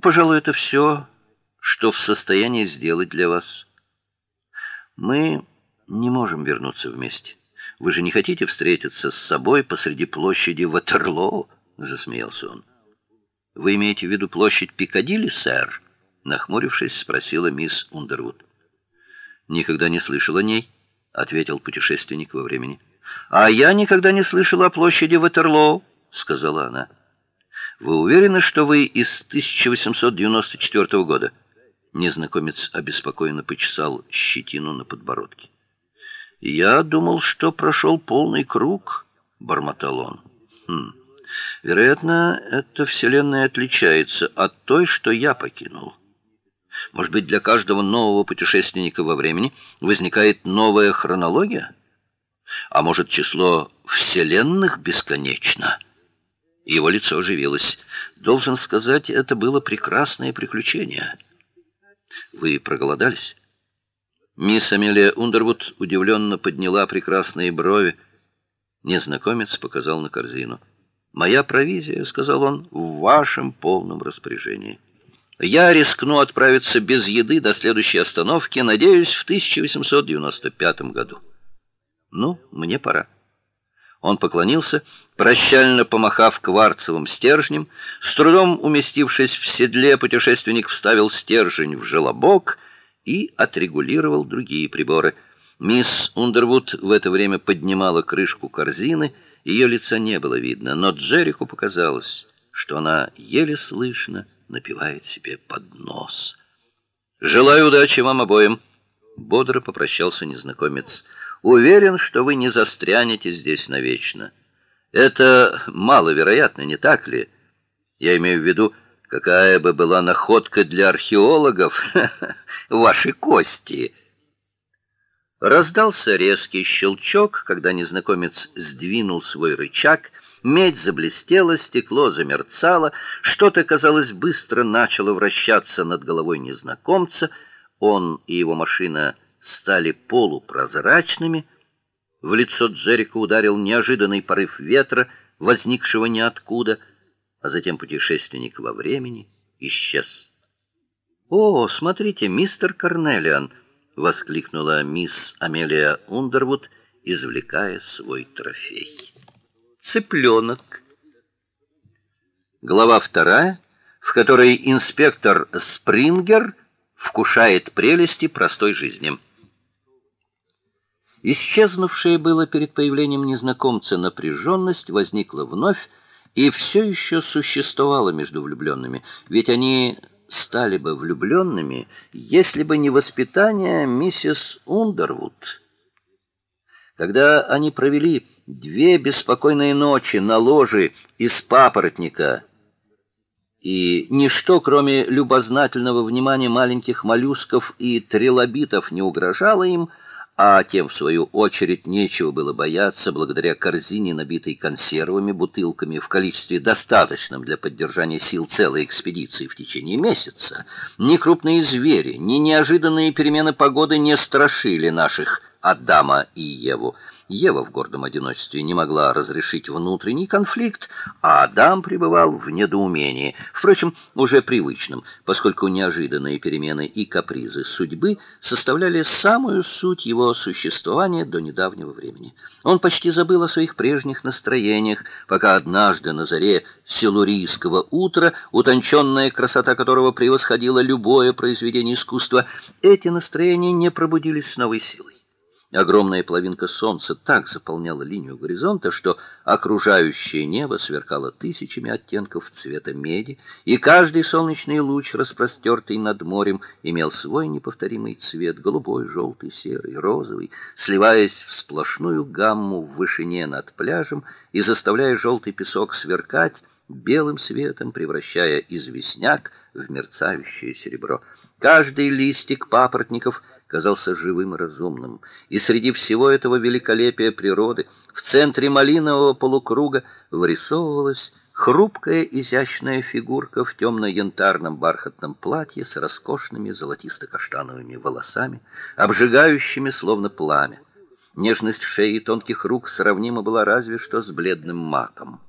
Пожалуй, это все, что в состоянии сделать для вас. Мы не можем вернуться вместе. Вы же не хотите встретиться с собой посреди площади Ватерлоо, засмеялся он. Вы имеете в виду площадь Пикадилли, сэр? нахмурившись, спросила мисс Ундервуд. Никогда не слышал о ней, ответил путешественник во времени. А я никогда не слышала о площади Ватерлоо, сказала она. Вы уверены, что вы из 1894 года? Незнакомец обеспокоенно почесал щетину на подбородке. Я думал, что прошел полный круг, бормотал он. Хм. Вероятно, эта вселенная отличается от той, что я покинул. Может быть, для каждого нового путешественника во времени возникает новая хронология? А может, число вселенных бесконечно? Его лицо оживилось. Должен сказать, это было прекрасное приключение. Вы проголодались? Мисс Амелия Ундервуд удивленно подняла прекрасные брови. Незнакомец показал на корзину. Моя провизия, сказал он, в вашем полном распоряжении. Я рискну отправиться без еды до следующей остановки, надеюсь, в 1895 году. Ну, мне пора. Он поклонился, прощально помахав кварцевым стержнем, с трудом уместившись в седле, путешественник вставил стержень в желобок и отрегулировал другие приборы. Мисс Ундервуд в это время поднимала крышку корзины, ее лица не было видно, но Джеррику показалось, что она еле слышно напевает себе под нос. Желаю удачи вам обоим, бодро попрощался незнакомец. Уверен, что вы не застрянете здесь навечно. Это маловероятно, не так ли? Я имею в виду, какая бы была находка для археологов ваши кости. Раздался резкий щелчок, когда незнакомец сдвинул свой рычаг. Медь заблестела, стекло замерцало, что-то, казалось, быстро начало вращаться над головой незнакомца. Он и его машина стали полупрозрачными. В лицо Джерика ударил неожиданный порыв ветра, возникшего ниоткуда, а затем путешественник во времени исчез. "О, смотрите, мистер Карнелиан!" воскликнула мисс Амелия Ундервуд, извлекая свой трофей. Цыпленок. Глава вторая, в которой инспектор Спрингер вкушает прелести простой жизни. Исчезнувшая было перед появлением незнакомца напряженность возникла вновь и все еще существовала между влюбленными, ведь они стали бы влюбленными, если бы не воспитание миссис Ундервуд. Когда они провели две беспокойные ночи на ложе из папоротника, и ничто, кроме любознательного внимания маленьких моллюсков и трилобитов, не угрожало им, а тем в свою очередь нечего было бояться благодаря корзине, набитой консервами, бутылками в количестве достаточном для поддержания сил целой экспедиции в течение месяца. Ни крупные звери, ни неожиданные перемены погоды не страшили наших Адама и Еву. Ева в гордом одиночестве не могла разрешить внутренний конфликт, а Адам пребывал в недоумении, впрочем, уже привычном, поскольку неожиданные перемены и капризы судьбы составляли самую суть его существования до недавнего времени. Он почти забыл о своих прежних настроениях, пока однажды на заре силурийского утра, утонченная красота которого превосходила любое произведение искусства, эти настроения не пробудились с новой силой. Огромная половинка солнца так заполняла линию горизонта, что окружающее небо сверкало тысячами оттенков цвета меди, и каждый солнечный луч, распростертый над морем, имел свой неповторимый цвет: голубой, желтый, серый, розовый, сливаясь в сплошную гамму в вышине над пляжем и заставляя желтый песок сверкать белым светом, превращая известняк в мерцающее серебро. Каждый листик папоротников казался живым и разумным, и среди всего этого великолепия природы в центре малинового полукруга вырисовывалась хрупкая изящная фигурка в темно янтарном бархатном платье с роскошными золотисто-каштановыми волосами, обжигающими словно пламя. Нежность шеи и тонких рук сравнима была разве что с бледным маком.